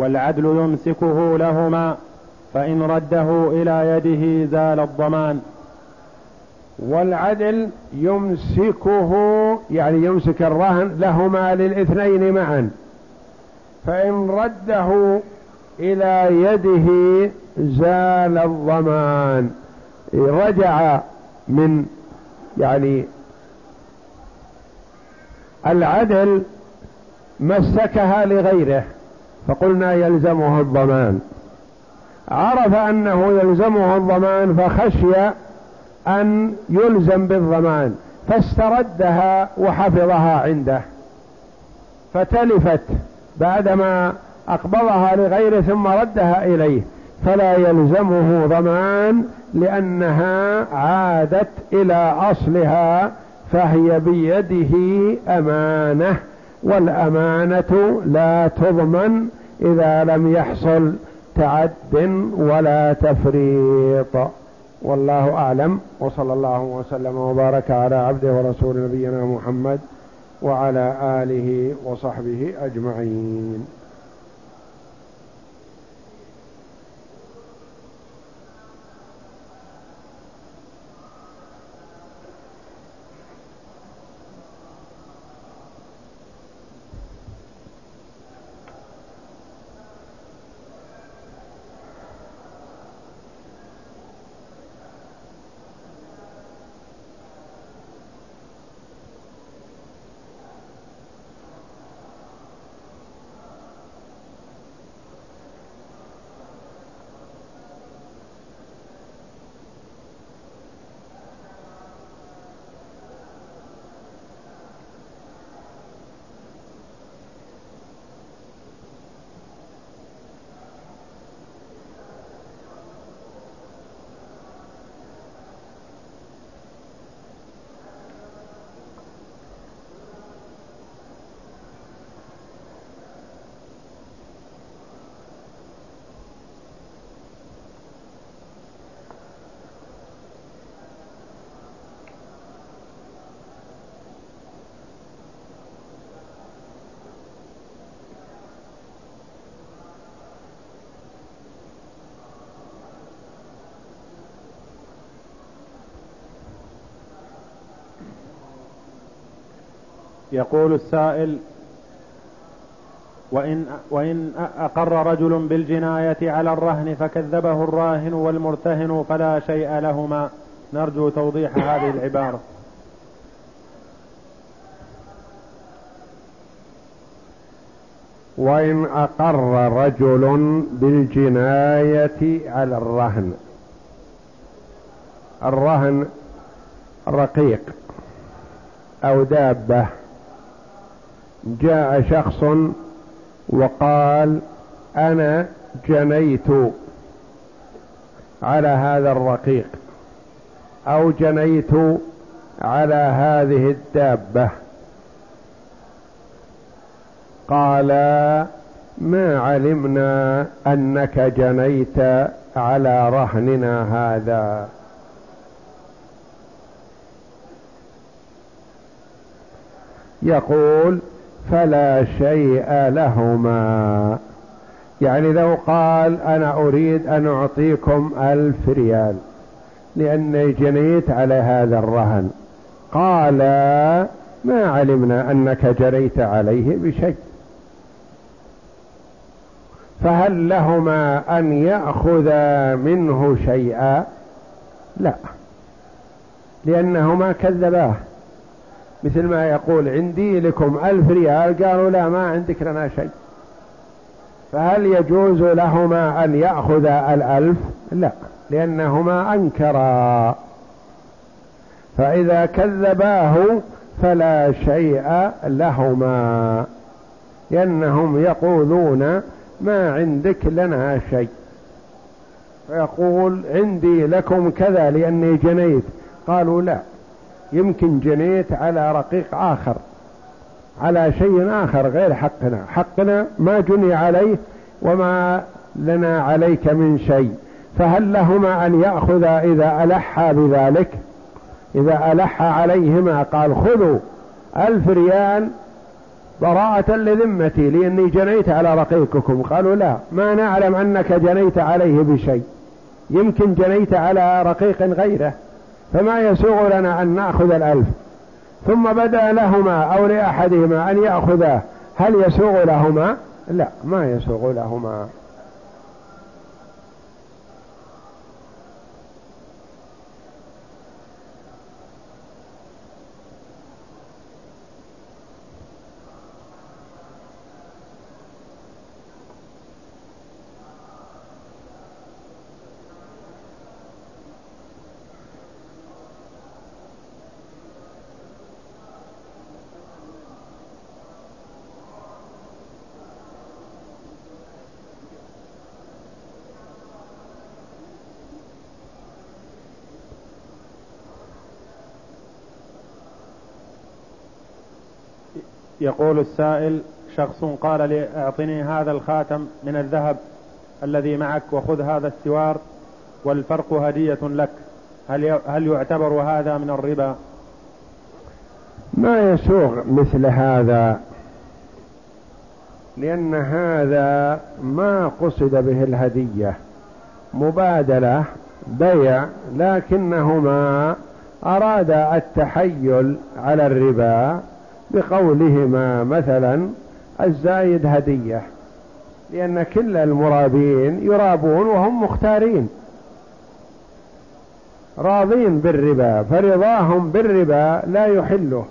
والعدل يمسكه لهما فإن رده إلى يده زال الضمان. والعدل يمسكه يعني يمسك الرهن لهما للاثنين معا. فإن رده إلى يده زال الضمان. رجع من يعني العدل مسكها لغيره. فقلنا يلزمه الضمان. عرف أنه يلزمه الضمان فخشي أن يلزم بالضمان فاستردها وحفظها عنده. فتلفت بعدما أقبضها لغيره ثم ردها إليه. فلا يلزمه ضمان لأنها عادت إلى أصلها فهي بيده أمانة. والأمانة لا تضمن إذا لم يحصل تعد ولا تفريط. والله أعلم. وصلى الله وسلم وبارك على عبده ورسول نبينا محمد وعلى آله وصحبه أجمعين. يقول السائل وإن, وإن أقر رجل بالجناية على الرهن فكذبه الراهن والمرتهن فلا شيء لهما. نرجو توضيح هذه العبارة. وإن أقر رجل بالجناية على الرهن. الرهن رقيق أو دابة. جاء شخص وقال أنا جنيت على هذا الرقيق أو جنيت على هذه الدابة. قال ما علمنا أنك جنيت على رهننا هذا. يقول فلا شيء لهما. يعني لو قال أنا أريد أن أعطيكم ألف ريال لأني جنيت على هذا الرهن. قال ما علمنا أنك جريت عليه بشيء. فهل لهما أن يأخذا منه شيئا؟ لا لأنهما كذباه. مثل ما يقول عندي لكم ألف ريال قالوا لا ما عندك لنا شيء. فهل يجوز لهما أن يأخذ الألف؟ لا لأنهما أنكرا. فإذا كذباه فلا شيء لهما لأنهم يقولون ما عندك لنا شيء. فيقول عندي لكم كذا لأني جنيت. قالوا لا يمكن جنيت على رقيق آخر على شيء آخر غير حقنا. حقنا ما جني عليه وما لنا عليك من شيء. فهل لهما أن يأخذ إذا ألحى بذلك؟ إذا ألح عليهما قال خذوا ألف ريال براءة لذمتي لأني جنيت على رقيقكم. قالوا لا ما نعلم أنك جنيت عليه بشيء. يمكن جنيت على رقيق غيره. فما يسوغ لنا أن نأخذ الألف. ثم بدا لهما أو لأحدهما أن يأخذاه هل يسوغ لهما؟ لا ما يسوغ لهما. يقول السائل شخص قال لي اعطني هذا الخاتم من الذهب الذي معك وخذ هذا السوار والفرق هدية لك. هل هل يعتبر هذا من الربا؟ ما يسوغ مثل هذا لأن هذا ما قصد به الهدية. مبادلة بيع لكنهما أراد التحيل على الربا. بقولهما مثلا الزايد هدية لأن كل المرابين يرابون وهم مختارين. راضين بالربا فرضاهم بالربا لا يحله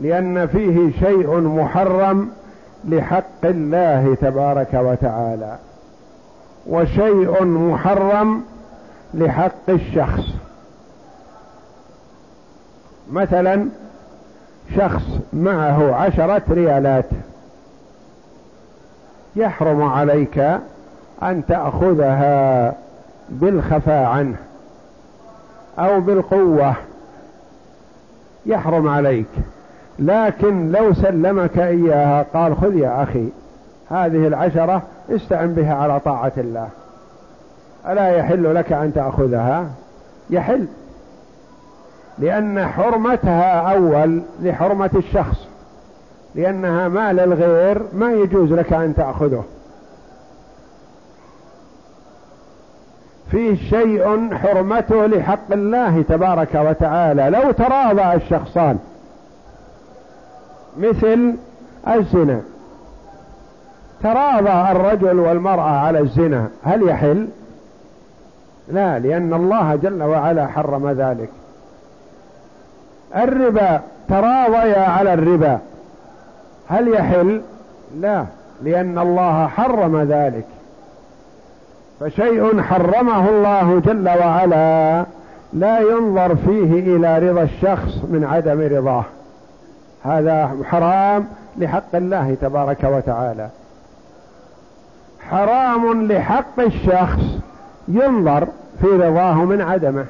لأن فيه شيء محرم لحق الله تبارك وتعالى وشيء محرم لحق الشخص. مثلا شخص معه عشرة ريالات. يحرم عليك أن تأخذها بالخفاء عنه أو بالقوة. يحرم عليك. لكن لو سلمك إياها قال خذ يا أخي هذه العشرة استعن بها على طاعة الله. ألا يحل لك أن تأخذها؟ يحل. لأن حرمتها أول لحرمة الشخص لأنها مال الغير ما يجوز لك أن تأخذه. فيه شيء حرمته لحق الله تبارك وتعالى. لو تراضى الشخصان مثل الزنا. تراضى الرجل والمرأة على الزنا هل يحل؟ لا لأن الله جل وعلا حرم ذلك. الربا تراضيا على الربا. هل يحل؟ لا لأن الله حرم ذلك. فشيء حرمه الله جل وعلا لا ينظر فيه إلى رضا الشخص من عدم رضاه. هذا حرام لحق الله تبارك وتعالى. حرام لحق الشخص ينظر في رضاه من عدمه.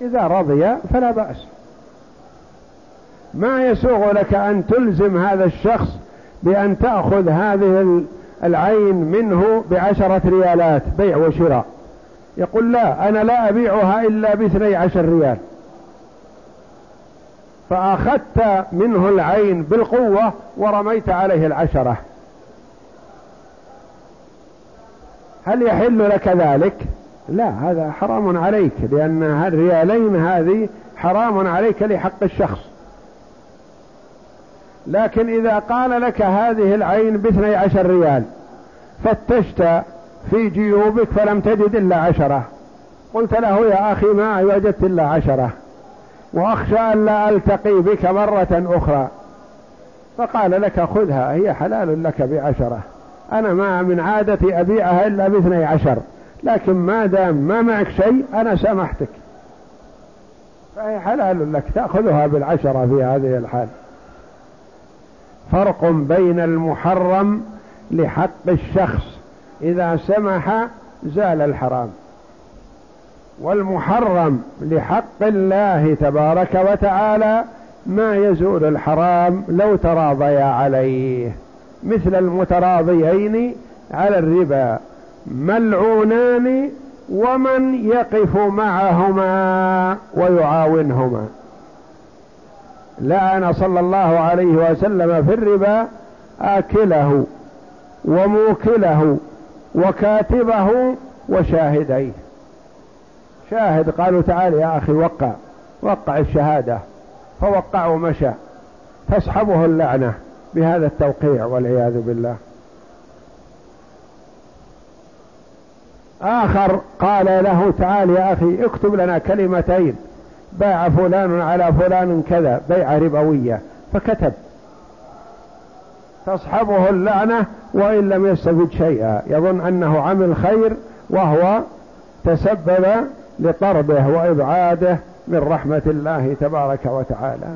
إذا رضي فلا بأس. ما يسوغ لك أن تلزم هذا الشخص بأن تأخذ هذه العين منه بعشرة ريالات بيع وشراء. يقول لا أنا لا أبيعها إلا باثني عشر ريال. فأخذت منه العين بالقوة ورميت عليه العشرة. هل يحل لك ذلك؟ لا هذا حرام عليك لأن الريالين هذه حرام عليك لحق الشخص. لكن إذا قال لك هذه العين باثني عشر ريال فتشت في جيوبك فلم تجد إلا عشرة. قلت له يا أخي ما وجدت إلا عشرة. وأخشى أن لا ألتقي بك مرة أخرى. فقال لك خذها هي حلال لك بعشرة. أنا ما من عادتي أبيعها إلا باثني عشر. لكن ما دام ما معك شيء أنا سامحتك فهي حلال لك تأخذها بالعشرة في هذه الحال. فرق بين المحرم لحق الشخص. إذا سمح زال الحرام. والمحرم لحق الله تبارك وتعالى ما يزول الحرام لو تراضيا عليه. مثل المتراضيين على الربا. ملعونان ومن يقف معهما ويعاونهما. لعن صلى الله عليه وسلم في الربا آكله وموكله وكاتبه وشاهديه. شاهد قالوا تعال يا أخي وقع وقع الشهادة فوقع ومشى. تصحبه اللعنة بهذا التوقيع والعياذ بالله. آخر قال له تعال يا أخي اكتب لنا كلمتين. باع فلان على فلان كذا بيع ربوية فكتب. تصحبه اللعنة وإن لم يستفد شيئا. يظن أنه عمل خير وهو تسبب لطرده وإبعاده من رحمة الله تبارك وتعالى.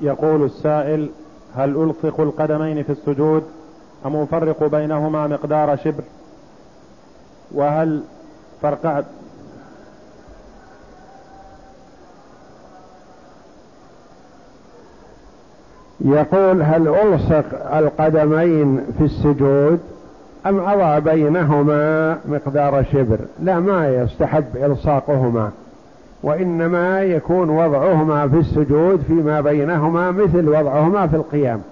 يقول السائل هل ألصق القدمين في السجود أم أفرق بينهما مقدار شبر؟ وهل فرقعت يقول هل ألصق القدمين في السجود أم أضع بينهما مقدار شبر؟ لا ما يستحب إلصاقهما. وإنما يكون وضعهما في السجود فيما بينهما مثل وضعهما في القيام.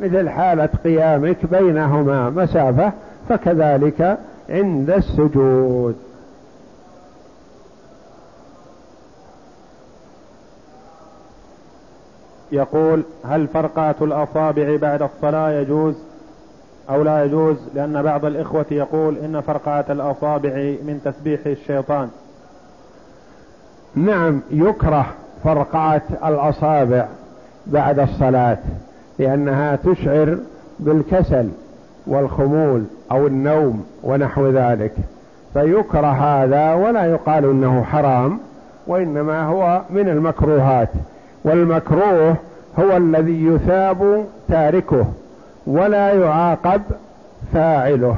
مثل حالة قيامك بينهما مسافة فكذلك عند السجود. يقول هل فرقعة الأصابع بعد الصلاة يجوز أو لا يجوز؟ لأن بعض الإخوة يقول إن فرقعة الأصابع من تسبيح الشيطان. نعم يكره فرقعة الأصابع بعد الصلاة لأنها تشعر بالكسل والخمول أو النوم ونحو ذلك فيكره هذا ولا يقال إنه حرام وإنما هو من المكروهات والمكروه هو الذي يثاب تاركه ولا يعاقب فاعله.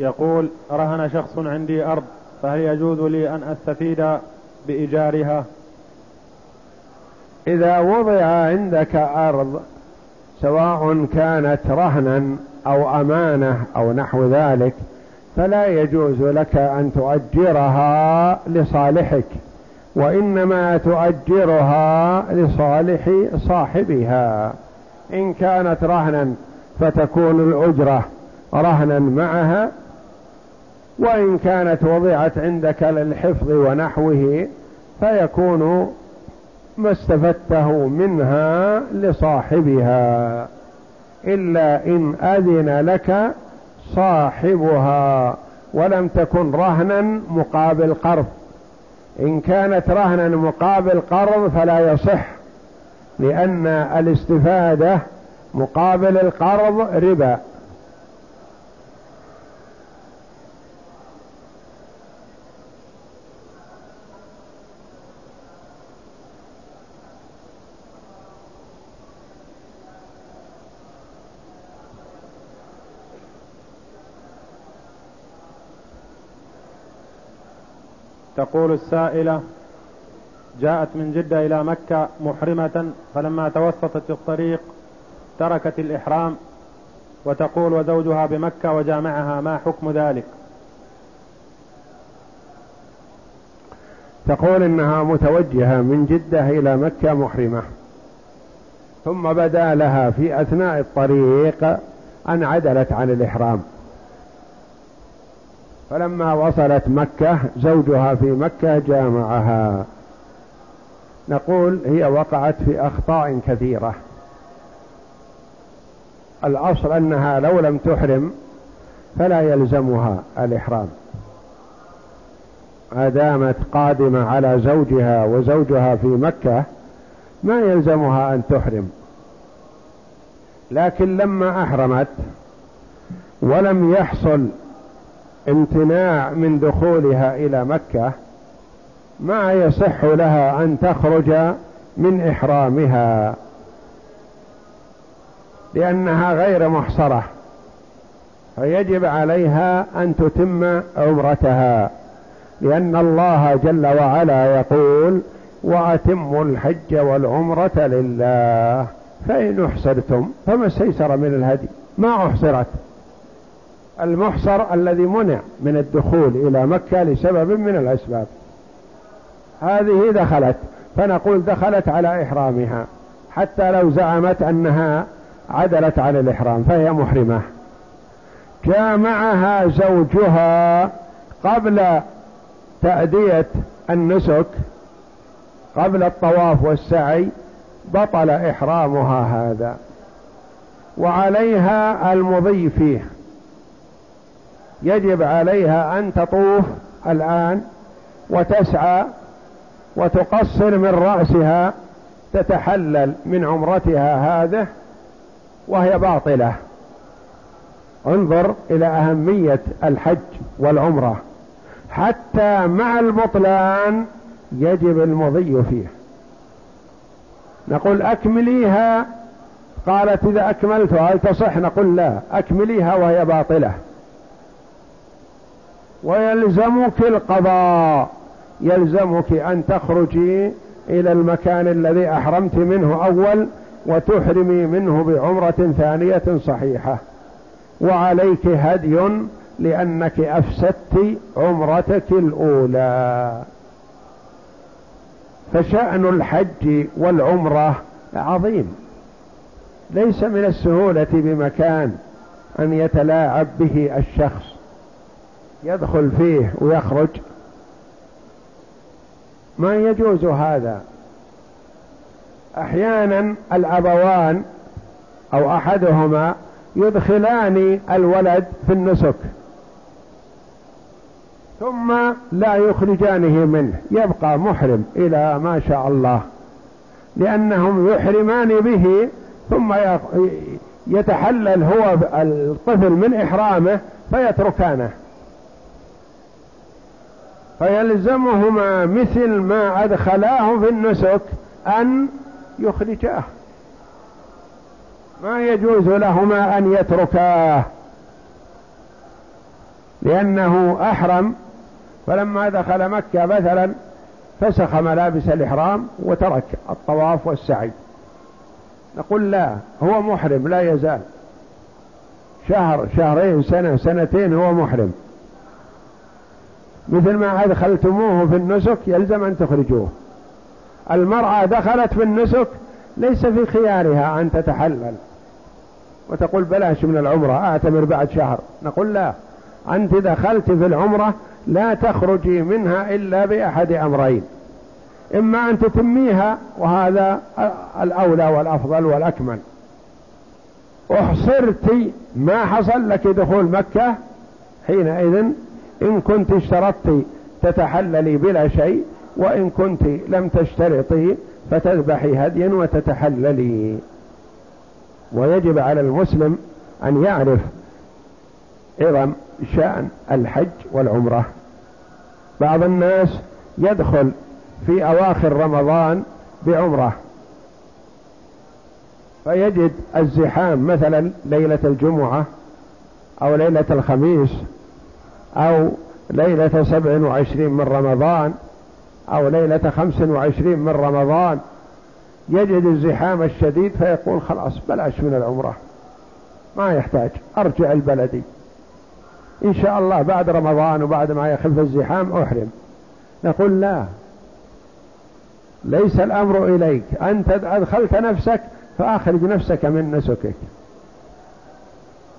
يقول رهن شخص عندي أرض فهل يجوز لي أن أستفيد بإيجارها؟ إذا وضع عندك أرض سواء كانت رهنا أو أمانة أو نحو ذلك فلا يجوز لك أن تؤجرها لصالحك وإنما تؤجرها لصالح صاحبها. إن كانت رهنا فتكون الأجرة رهنا معها وإن كانت وضعت عندك للحفظ ونحوه فيكون ما استفدته منها لصاحبها. إلا إن أذن لك صاحبها ولم تكن رهنا مقابل قرض. إن كانت رهنا مقابل قرض فلا يصح لأن الاستفادة مقابل القرض ربا. تقول السائلة جاءت من جدة إلى مكة محرمة فلما توسطت الطريق تركت الإحرام وتقول وزوجها بمكة وجامعها ما حكم ذلك؟ تقول إنها متوجهة من جدة إلى مكة محرمة ثم بدا لها في أثناء الطريق أن عدلت عن الإحرام. فلما وصلت مكة زوجها في مكة جامعها. نقول هي وقعت في أخطاء كثيرة. الأصل أنها لو لم تحرم فلا يلزمها الإحرام. ما دامت قادمة على زوجها وزوجها في مكة ما يلزمها أن تحرم. لكن لما أحرمت ولم يحصل امتناع من دخولها إلى مكة ما يصح لها أن تخرج من إحرامها لأنها غير محصرة فيجب عليها أن تتم عمرتها لأن الله جل وعلا يقول وأتموا الحج والعمرة لله فإن أحصرتم فما استيسر من الهدي ما أحصرت. المحصر الذي منع من الدخول إلى مكة لسبب من الأسباب. هذه دخلت فنقول دخلت على إحرامها حتى لو زعمت أنها عدلت عن الإحرام فهي محرمة. جامعها زوجها قبل تأدية النسك قبل الطواف والسعي بطل إحرامها هذا. وعليها المضي فيه. يجب عليها أن تطوف الآن وتسعى وتقصر من رأسها تتحلل من عمرتها هذه وهي باطلة. انظر إلى أهمية الحج والعمرة. حتى مع البطلان يجب المضي فيه. نقول أكمليها. قالت إذا أكملتها هل تصح؟ نقول لا أكمليها وهي باطلة. ويلزمك القضاء يلزمك أن تخرجي إلى المكان الذي أحرمت منه أول وتحرمي منه بعمرة ثانية صحيحة. وعليك هدي لأنك أفسدت عمرتك الأولى. فشأن الحج والعمرة عظيم. ليس من السهولة بمكان أن يتلاعب به الشخص يدخل فيه ويخرج. ما يجوز هذا؟ أحيانا الأبوان أو أحدهما يدخلان الولد في النسك ثم لا يخرجانه منه يبقى محرم إلى ما شاء الله لأنهم يحرمان به ثم يتحلل هو الطفل من إحرامه فيتركانه. فيلزمهما مثل ما أدخلاه في النسك أن يخرجاه. ما يجوز لهما أن يتركاه لأنه أحرم. فلما دخل مكة مثلا فسخ ملابس الإحرام وترك الطواف والسعي. نقول لا هو محرم لا يزال. شهر شهرين سنة سنتين هو محرم. مثل ما أدخلتموه في النسك يلزم أن تخرجوه. المرأة دخلت في النسك ليس في خيارها أن تتحلل. وتقول بلاش من العمرة؟ أعتمر بعد شهر. نقول لا. أنت دخلت في العمرة لا تخرجي منها إلا بأحد أمرين. إما أن تتميها وهذا الأولى والأفضل والأكمل. أحصرت ما حصل لك دخول مكة حينئذ إن كنت اشترطت تتحللي بلا شيء وإن كنت لم تشترطي فتذبحي هديا وتتحللي. ويجب على المسلم أن يعرف عظم شأن الحج والعمرة. بعض الناس يدخل في أواخر رمضان بعمرة. فيجد الزحام مثلا ليلة الجمعة أو ليلة الخميس أو ليلة سبع وعشرين من رمضان أو ليلة خمس وعشرين من رمضان يجد الزحام الشديد فيقول خلاص بلاش من العمرة ما يحتاج أرجع البلدي. إن شاء الله بعد رمضان وبعد ما يخف الزحام أحرم. نقول لا. ليس الأمر إليك. أنت أدخلت نفسك فأخرج نفسك من نسكك.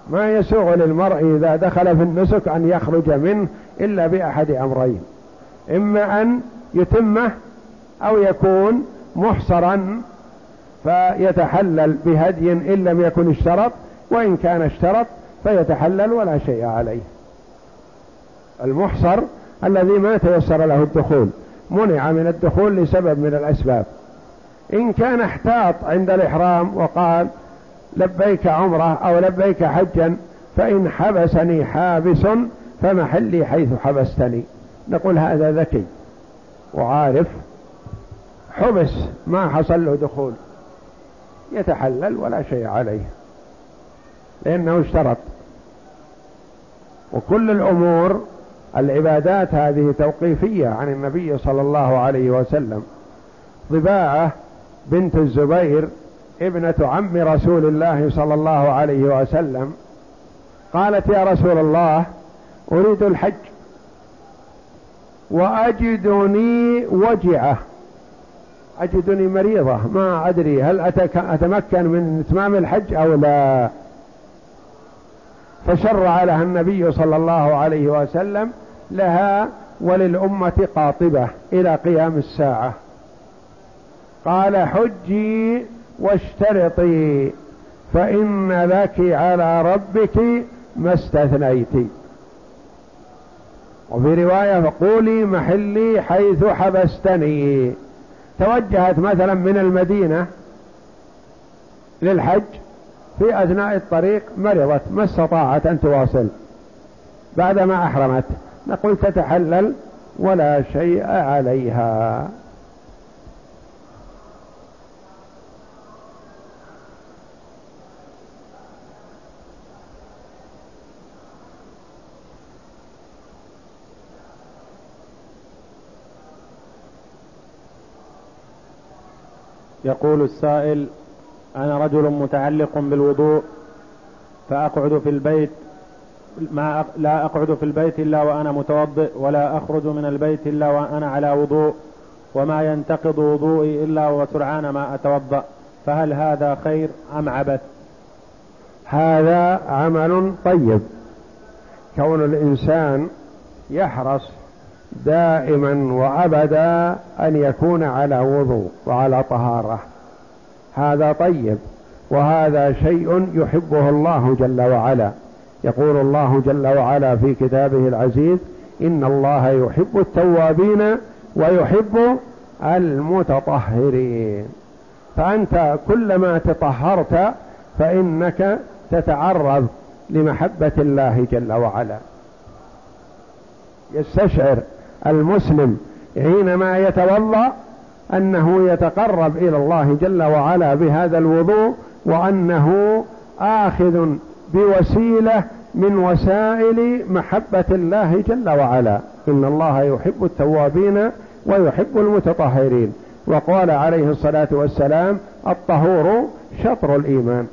ما يسوغ للمرء إذا دخل في النسك أن يخرج منه إلا بأحد أمرين. إما أن يتمه أو يكون محصرا فيتحلل بهدي إن لم يكن اشترط وإن كان اشترط فيتحلل ولا شيء عليه. المحصر الذي ما تيسر له الدخول منع من الدخول لسبب من الأسباب. إن كان احتاط عند الإحرام وقال لبيك عمرة أو لبيك حجا فإن حبسني حابس فمحلي حيث حبستني. نقول هذا ذكي. وعارف حبس ما حصل له دخول. يتحلل ولا شيء عليه. لأنه اشترط. وكل الأمور العبادات هذه توقيفية عن النبي صلى الله عليه وسلم. ضباعة بنت الزبير ابنة عم رسول الله صلى الله عليه وسلم قالت يا رسول الله أريد الحج. وأجدني وجعة. أجدني مريضة. ما أدري هل أتمكن من إتمام الحج أو لا. فشرع لها النبي صلى الله عليه وسلم لها وللأمة قاطبة إلى قيام الساعة. قال حجي واشترطي فإن لك على ربك ما استثنيت. وفي رواية فقولي محلي حيث حبستني. توجهت مثلا من المدينة للحج في أثناء الطريق مرضت ما استطاعت أن تواصل. بعدما أحرمت نقول تتحلل ولا شيء عليها. يقول السائل أنا رجل متعلق بالوضوء فأقعد في البيت ما لا أقعد في البيت إلا وأنا متوضئ ولا أخرج من البيت إلا وأنا على وضوء وما ينتقض وضوئي إلا وسرعان ما أتوضأ فهل هذا خير أم عبث؟ هذا عمل طيب. كون الإنسان يحرص دائما وأبدا أن يكون على وضوء وعلى طهارة. هذا طيب وهذا شيء يحبه الله جل وعلا. يقول الله جل وعلا في كتابه العزيز إن الله يحب التوابين ويحب المتطهرين. فأنت كلما تطهرت فإنك تتعرض لمحبة الله جل وعلا. يستشعر المسلم حينما يتوضأ أنه يتقرب إلى الله جل وعلا بهذا الوضوء وأنه آخذ بوسيلة من وسائل محبة الله جل وعلا. إن الله يحب التوابين ويحب المتطهرين. وقال عليه الصلاة والسلام الطهور شطر الإيمان.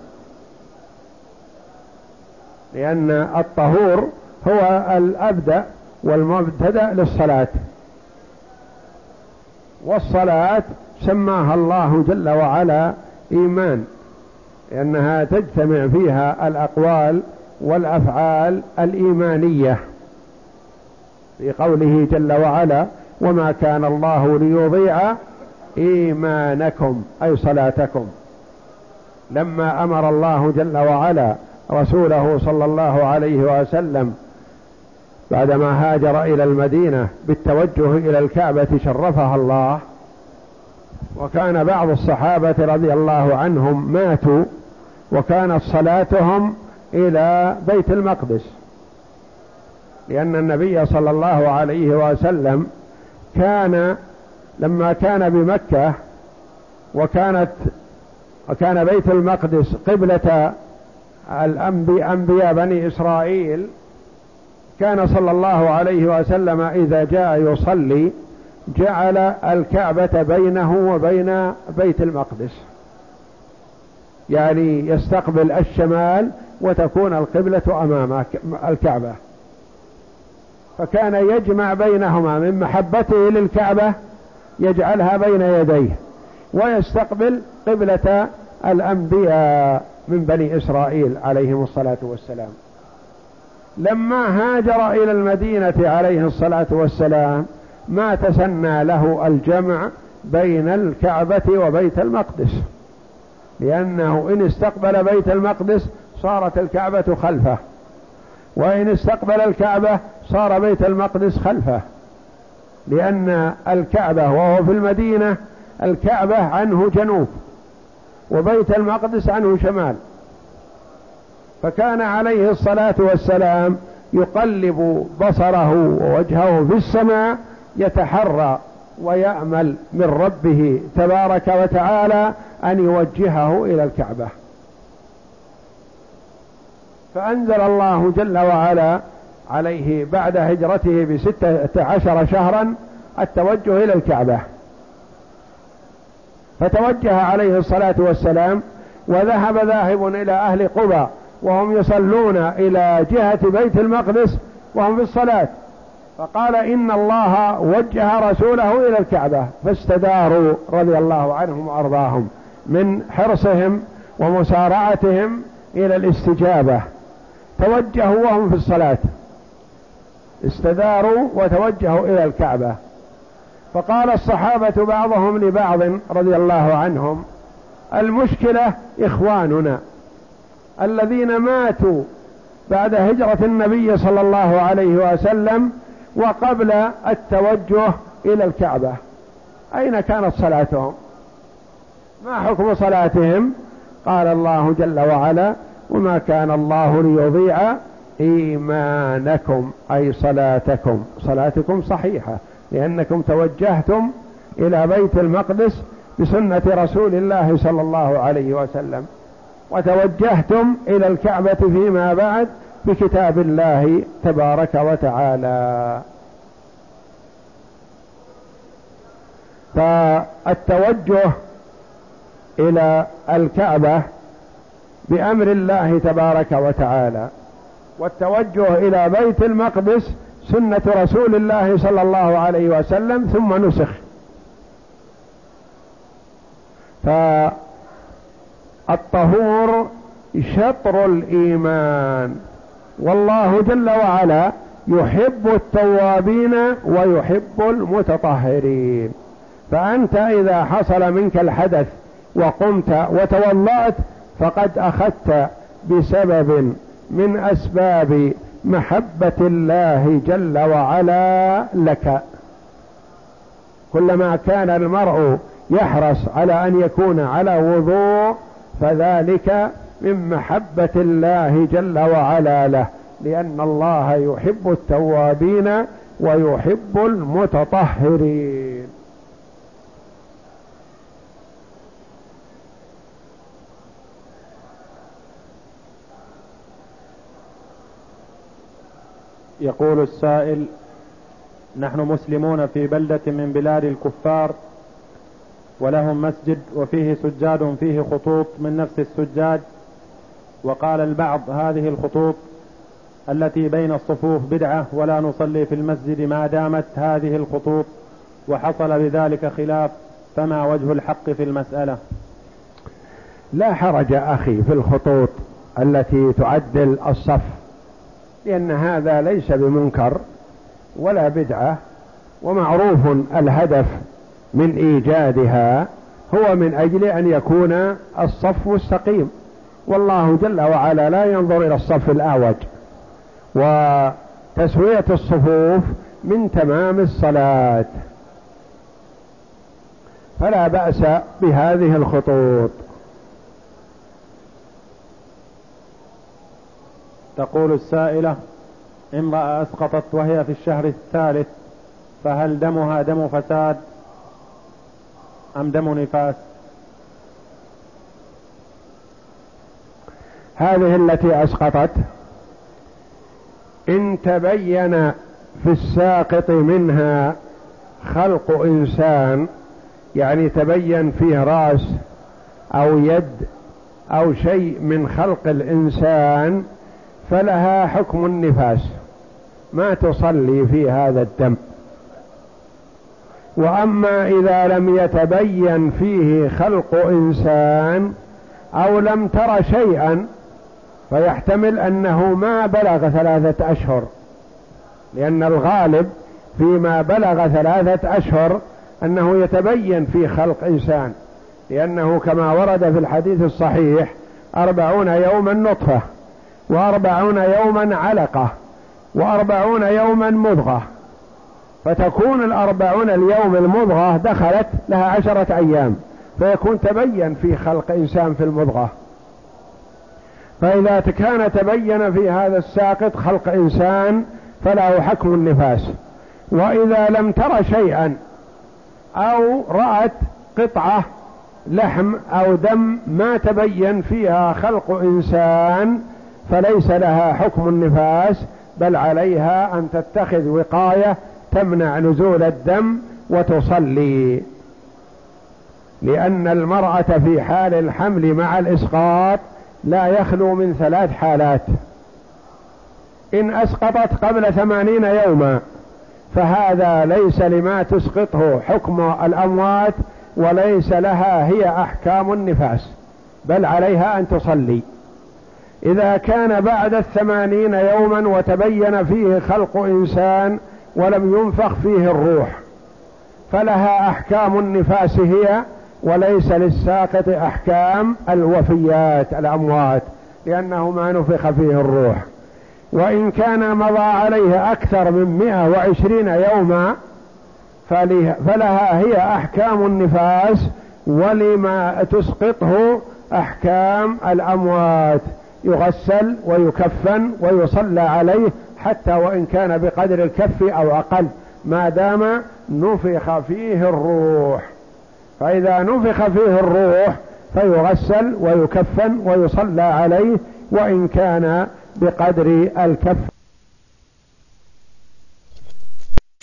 لأن الطهور هو الأبدأ والمبتدا للصلاة. والصلاة سماها الله جل وعلا إيمان لأنها تجتمع فيها الأقوال والأفعال الإيمانية. في قوله جل وعلا وما كان الله ليضيع إيمانكم أي صلاتكم. لما أمر الله جل وعلا رسوله صلى الله عليه وسلم بعدما هاجر إلى المدينة بالتوجه إلى الكعبة شرفها الله. وكان بعض الصحابة رضي الله عنهم ماتوا وكانت صلاتهم إلى بيت المقدس. لأن النبي صلى الله عليه وسلم كان لما كان بمكة وكانت وكان بيت المقدس قبلة الأنبياء بني إسرائيل كان صلى الله عليه وسلم إذا جاء يصلي جعل الكعبة بينه وبين بيت المقدس. يعني يستقبل الشمال وتكون القبلة أمام الكعبة. فكان يجمع بينهما من محبته للكعبة يجعلها بين يديه ويستقبل قبلة الأنبياء من بني إسرائيل عليهم الصلاة والسلام. لما هاجر إلى المدينة عليه الصلاة والسلام ما تسنى له الجمع بين الكعبة وبيت المقدس. لأنه إن استقبل بيت المقدس صارت الكعبة خلفه وإن استقبل الكعبة صار بيت المقدس خلفه. لأن الكعبة وهو في المدينة الكعبة عنه جنوب وبيت المقدس عنه شمال. فكان عليه الصلاة والسلام يقلب بصره ووجهه في السماء يتحرى ويأمل من ربه تبارك وتعالى أن يوجهه إلى الكعبة. فأنزل الله جل وعلا عليه بعد هجرته بستة عشر شهرا التوجه إلى الكعبة. فتوجه عليه الصلاة والسلام وذهب ذاهب إلى أهل قبى وهم يصلون إلى جهة بيت المقدس وهم في الصلاة. فقال إن الله وجه رسوله إلى الكعبة. فاستداروا رضي الله عنهم وأرضاهم من حرصهم ومسارعتهم إلى الاستجابة. توجهوا وهم في الصلاة. استداروا وتوجهوا إلى الكعبة. فقال الصحابة بعضهم لبعض رضي الله عنهم المشكلة إخواننا. الذين ماتوا بعد هجرة النبي صلى الله عليه وسلم وقبل التوجه إلى الكعبة. أين كانت صلاتهم؟ ما حكم صلاتهم؟ قال الله جل وعلا وما كان الله ليضيع إيمانكم أي صلاتكم. صلاتكم صحيحة لأنكم توجهتم إلى بيت المقدس بسنة رسول الله صلى الله عليه وسلم. وتوجهتم إلى الكعبة فيما بعد بكتاب الله تبارك وتعالى. فالتوجه إلى الكعبة بأمر الله تبارك وتعالى والتوجه إلى بيت المقدس سنة رسول الله صلى الله عليه وسلم ثم نسخ. فالطهور شطر الإيمان. والله جل وعلا يحب التوابين ويحب المتطهرين. فأنت إذا حصل منك الحدث وقمت وتوضأت فقد أخذت بسبب من أسباب محبة الله جل وعلا لك. كلما كان المرء يحرص على أن يكون على وضوء فذلك من محبة الله جل وعلا له لأن الله يحب التوابين ويحب المتطهرين. يقول السائل نحن مسلمون في بلدة من بلاد الكفار ولهم مسجد وفيه سجاد فيه خطوط من نفس السجاد. وقال البعض هذه الخطوط التي بين الصفوف بدعة ولا نصلي في المسجد ما دامت هذه الخطوط وحصل بذلك خلاف فما وجه الحق في المسألة؟ لا حرج أخي في الخطوط التي تعدل الصف لأن هذا ليس بمنكر ولا بدعة ومعروف الهدف من إيجادها هو من أجل أن يكون الصف مستقيم. والله جل وعلا لا ينظر إلى الصف الأعوج. وتسوية الصفوف من تمام الصلاة. فلا بأس بهذه الخطوط. تقول السائلة امرأة أسقطت وهي في الشهر الثالث فهل دمها دم فساد؟ أم دم نفاس؟ هذه التي أسقطت إن تبين في الساقط منها خلق إنسان يعني تبين فيه رأس أو يد أو شيء من خلق الإنسان فلها حكم النفاس. ما تصلي في هذا الدم. وأما إذا لم يتبين فيه خلق إنسان أو لم تر شيئا فيحتمل أنه ما بلغ ثلاثة أشهر. لأن الغالب فيما بلغ ثلاثة أشهر أنه يتبين في خلق إنسان. لأنه كما ورد في الحديث الصحيح أربعون يوما نطفة وأربعون يوما علقة وأربعون يوما مضغة. فتكون الأربعون اليوم المضغة دخلت لها عشرة أيام فيكون تبين في خلق إنسان في المضغة. فإذا كان تبين في هذا الساقط خلق إنسان فله حكم النفاس. وإذا لم تر شيئا أو رأت قطعة لحم أو دم ما تبين فيها خلق إنسان فليس لها حكم النفاس بل عليها أن تتخذ وقاية تمنع نزول الدم وتصلي. لأن المرأة في حال الحمل مع الإسقاط لا يخلو من ثلاث حالات. إن أسقطت قبل ثمانين يوما فهذا ليس لما تسقطه حكم الأموات وليس لها هي أحكام النفاس بل عليها أن تصلي. إذا كان بعد الثمانين يوما وتبين فيه خلق إنسان ولم ينفخ فيه الروح فلها أحكام النفاس هي وليس للساقط أحكام الوفيات الأموات لأنه ما نفخ فيه الروح. وإن كان مضى عليه أكثر من مئة وعشرين يوما فلها هي أحكام النفاس ولما تسقطه أحكام الأموات. يغسل ويكفن ويصلى عليه حتى وإن كان بقدر الكف أو أقل ما دام نفخ فيه الروح. فإذا نفخ فيه الروح فيغسل ويكفن ويصلى عليه وإن كان بقدر الكف.